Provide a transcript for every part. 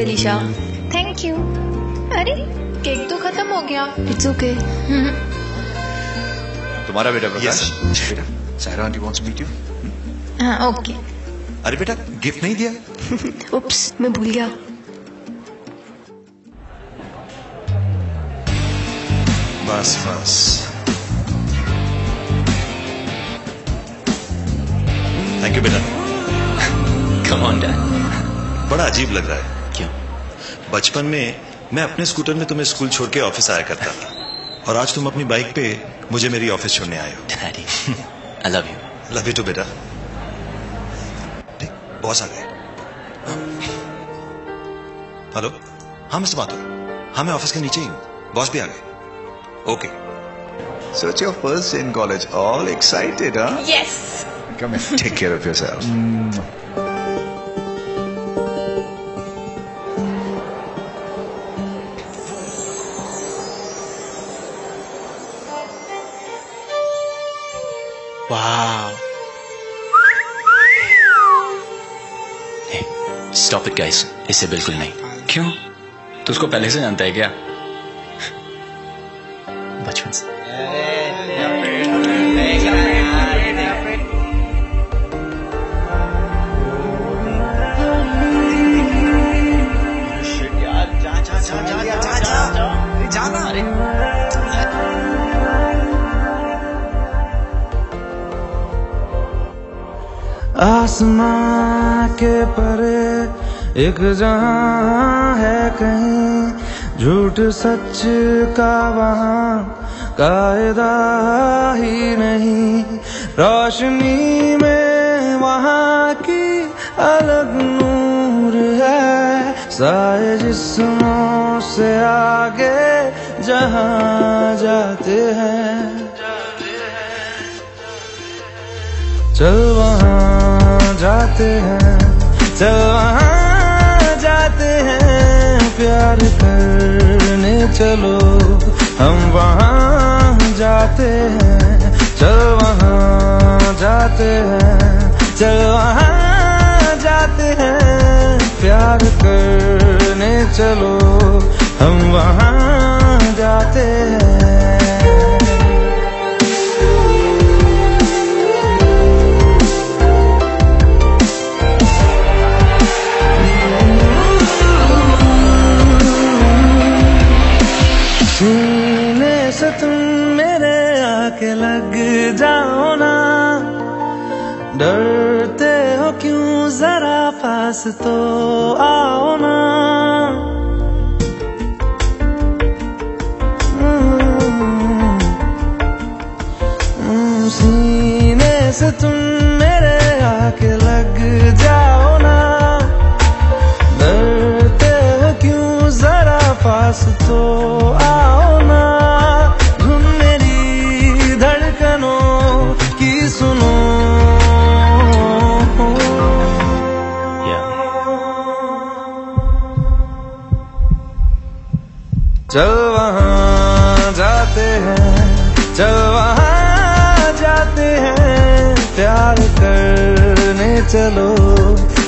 Elisha thank you अरे cake तो खत्म हो गया। इट्स ओके तुम्हारा बेटा प्रकाश? बेटा Saira aunty wants meet you हाँ ओके अरे बेटा गिफ्ट नहीं दिया? उप्स मैं भूल गया। बस बस। थैंक यू बेटा। कम ऑन डैड बड़ा अजीब लग रहा है। बचपन में मैं अपने स्कूटर में तुम्हें स्कूल छोड़ के ऑफ़िस आया करता था। और आज तुम अपनी बाइक पे मुझे मेरी ऑफ़िस छोड़ने आए हो। Daddy I love you love you too बेटा। बॉस आ गए हेलो? हाँ मिस्टर माथुर हाँ मैं ऑफ़िस के नीचे ही हूँ। बॉस भी आ गए। Okay. So it's your first day in college. All excited, huh? Yes Come here. Take care of yourself. Wow stop it guys इसे बिल्कुल नहीं क्यों तू उसको पहले से जानता है क्या बचपन से आसमां के परे एक जहाँ है कहीं झूठ सच का वहाँ कायदा ही नहीं। रोशनी में वहाँ की अलग नूर है साए जिस्मों से आगे जहाँ जाते हैं। चल जाते हैं चल वहाँ जाते हैं, प्यार करने चलो। हम वहाँ जाते हैं चल वहाँ जाते हैं चल वहाँ जाते हैं, प्यार करने चलो। हम वहाँ तुम मेरे आके लग जाओ ना। डरते हो क्यों? जरा पास तो आओ ना। हम्म, सीने से तुम मेरे आके लग जाओ ना। डरते हो क्यों? जरा पास तो आओ चलो,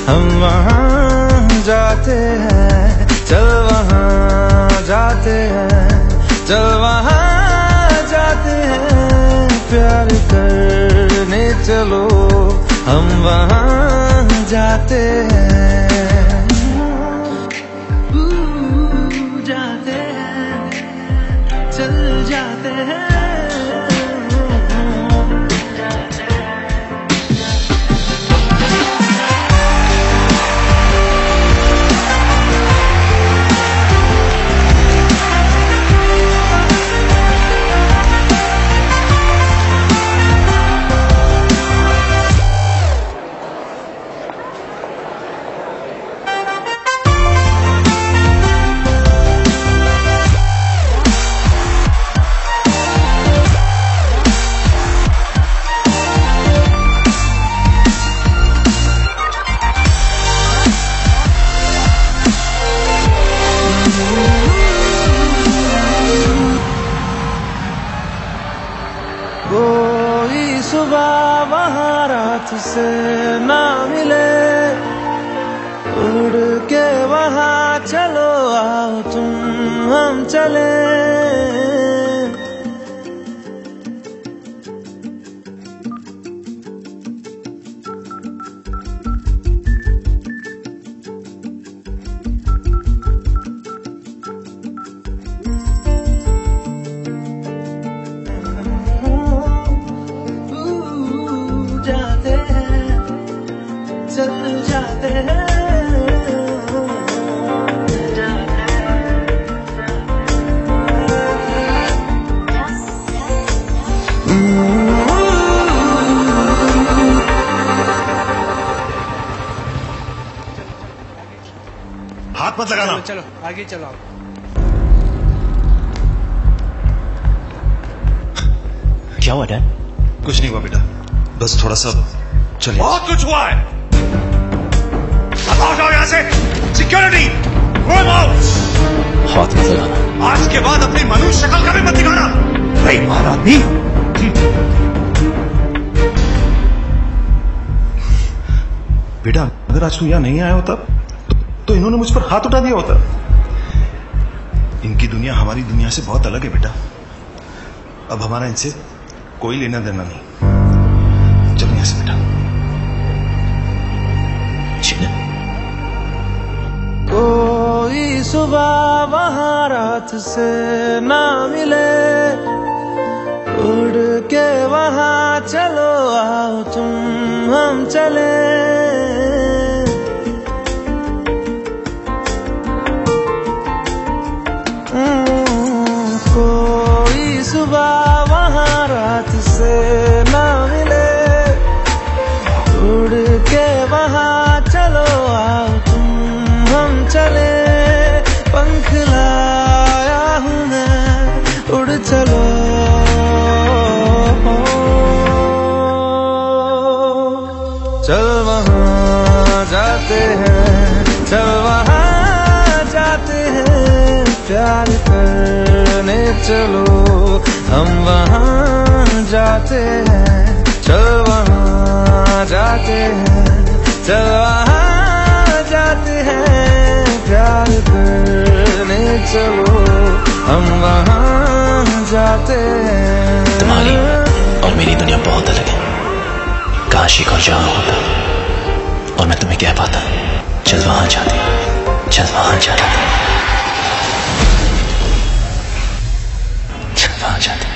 हम वहाँ जाते हैं, चल वहाँ जाते हैं, चल वहाँ जाते हैं, प्यार करने चलो, हम वहाँ जाते हैं। कोई सुबह वहाँ रात से ना मिले। उड़ के वहाँ चलो, आओ तुम, हम चले। मत लगाना। चलो आगे चलो आप। क्या हुआ डैड कुछ नहीं हुआ बेटा। बस थोड़ा सा चलिए। बहुत कुछ हुआ है। अब आओ जाओ यहाँ से सिक्योरिटी हाथ मत लगाना। आज के बाद अपनी मनुष्य शक्ल का भी मत दिखाना। बेईमान आदमी। बेटा अगर आज तू यहाँ नहीं आया होता तो, तो इन्होंने मुझ पर हाथ उठा दिया होता। इनकी दुनिया हमारी दुनिया से बहुत अलग है बेटा। अब हमारा इनसे कोई लेना देना नहीं। चलो यहाँ से बेटा। कोई सुबह वहाँ रात से ना मिले। उड़ के वहाँ चलो आओ तुम चले, पंख लाया हूँ मैं, उड़ चलो। चल वहाँ जाते हैं, चल वहाँ जाते हैं, प्यार करने चलो। हम वहाँ जाते हैं, चल वहाँ जाते हैं, चल वहाँ चलो, हम वहाँ जाते हैं। तुम्हारी और मेरी दुनिया बहुत अलग है। काश एक और जहाँ होता और मैं तुम्हें कह पाता। चल वहाँ जाते, चल वहाँ जाते। चल वहाँ जाते।